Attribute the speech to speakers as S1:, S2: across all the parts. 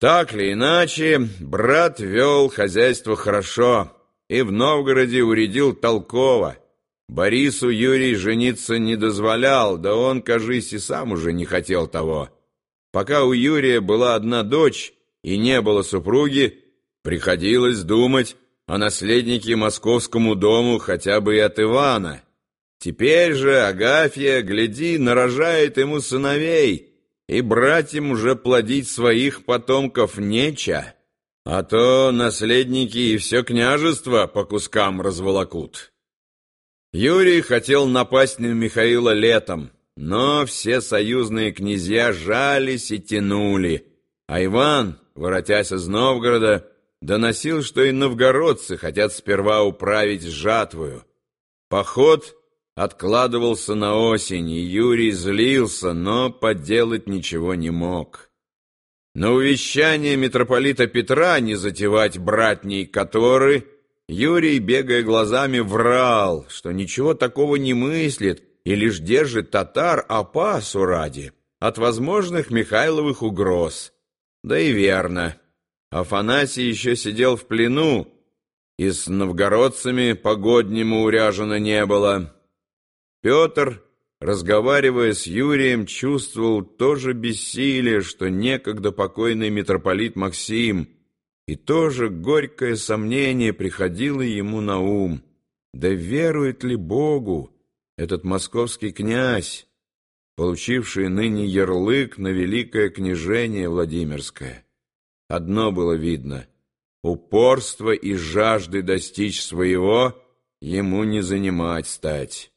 S1: Так или иначе, брат вел хозяйство хорошо и в Новгороде уредил толково. Борису Юрий жениться не дозволял, да он, кажись, и сам уже не хотел того. Пока у Юрия была одна дочь и не было супруги, приходилось думать о наследнике московскому дому хотя бы и от Ивана. Теперь же Агафья, гляди, нарожает ему сыновей — и братьям уже плодить своих потомков неча, а то наследники и все княжество по кускам разволокут. Юрий хотел напасть на Михаила летом, но все союзные князья жались и тянули, а Иван, воротясь из Новгорода, доносил, что и новгородцы хотят сперва управить жатвою. Поход откладывался на осень, и Юрий злился, но поделать ничего не мог. На увещание митрополита Петра не затевать братней который, Юрий, бегая глазами, врал, что ничего такого не мыслит и лишь держит татар опасу ради от возможных Михайловых угроз. Да и верно. Афанасий еще сидел в плену, и с новгородцами погоднему уряжено не было. Петр, разговаривая с Юрием, чувствовал тоже бессилие, что некогда покойный митрополит Максим, и тоже горькое сомнение приходило ему на ум. Да верует ли Богу этот московский князь, получивший ныне ярлык на великое княжение Владимирское? Одно было видно — упорство и жажды достичь своего ему не занимать стать.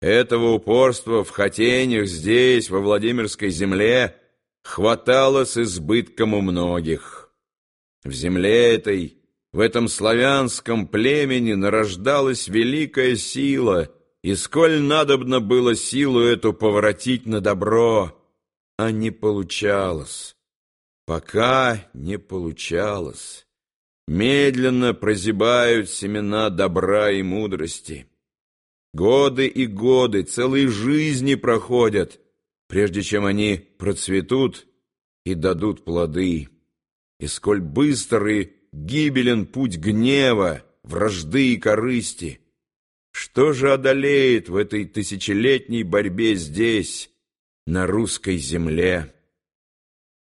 S1: Этого упорства в хотениях здесь, во Владимирской земле, хватало с избытком у многих. В земле этой, в этом славянском племени нарождалась великая сила, и сколь надобно было силу эту поворотить на добро, а не получалось. Пока не получалось. Медленно прозябают семена добра и мудрости. Годы и годы, целые жизни проходят, прежде чем они процветут и дадут плоды. И сколь быстрый гибелен путь гнева, вражды и корысти. Что же одолеет в этой тысячелетней борьбе здесь, на русской земле?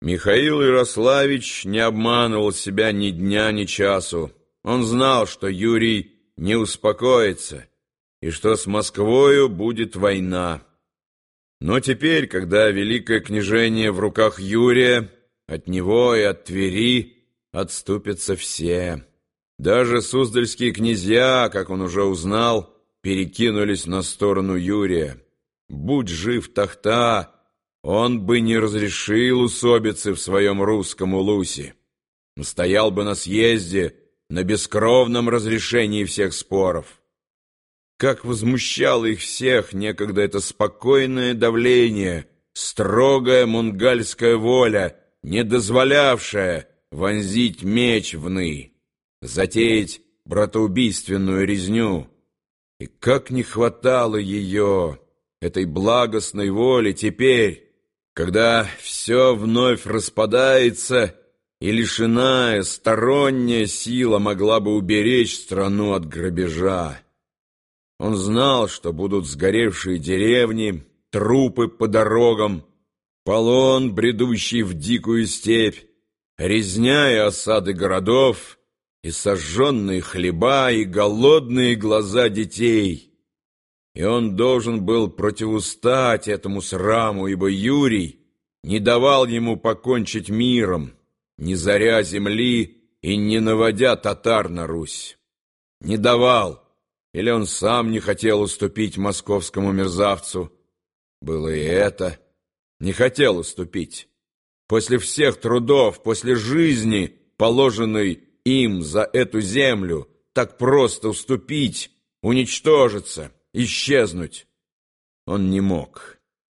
S1: Михаил Ярославич не обманывал себя ни дня, ни часу. Он знал, что Юрий не успокоится, и что с Москвою будет война. Но теперь, когда великое княжение в руках Юрия, от него и от Твери отступятся все. Даже суздальские князья, как он уже узнал, перекинулись на сторону Юрия. Будь жив Тахта, он бы не разрешил усобицы в своем русском улусе. Стоял бы на съезде, на бескровном разрешении всех споров. Как возмущало их всех некогда это спокойное давление, строгая мунгальская воля, не дозволявшая вонзить меч в ны, затеять братоубийственную резню. И как не хватало ее, этой благостной воли, теперь, когда все вновь распадается, и лишенная сторонняя сила могла бы уберечь страну от грабежа. Он знал, что будут сгоревшие деревни, трупы по дорогам, полон, бредущий в дикую степь, резня и осады городов, и сожженные хлеба, и голодные глаза детей. И он должен был противустать этому сраму, ибо Юрий не давал ему покончить миром, не заря земли и не наводя татар на Русь. Не давал. Или он сам не хотел уступить московскому мерзавцу? Было и это. Не хотел уступить. После всех трудов, после жизни, положенной им за эту землю, так просто уступить, уничтожиться, исчезнуть. Он не мог.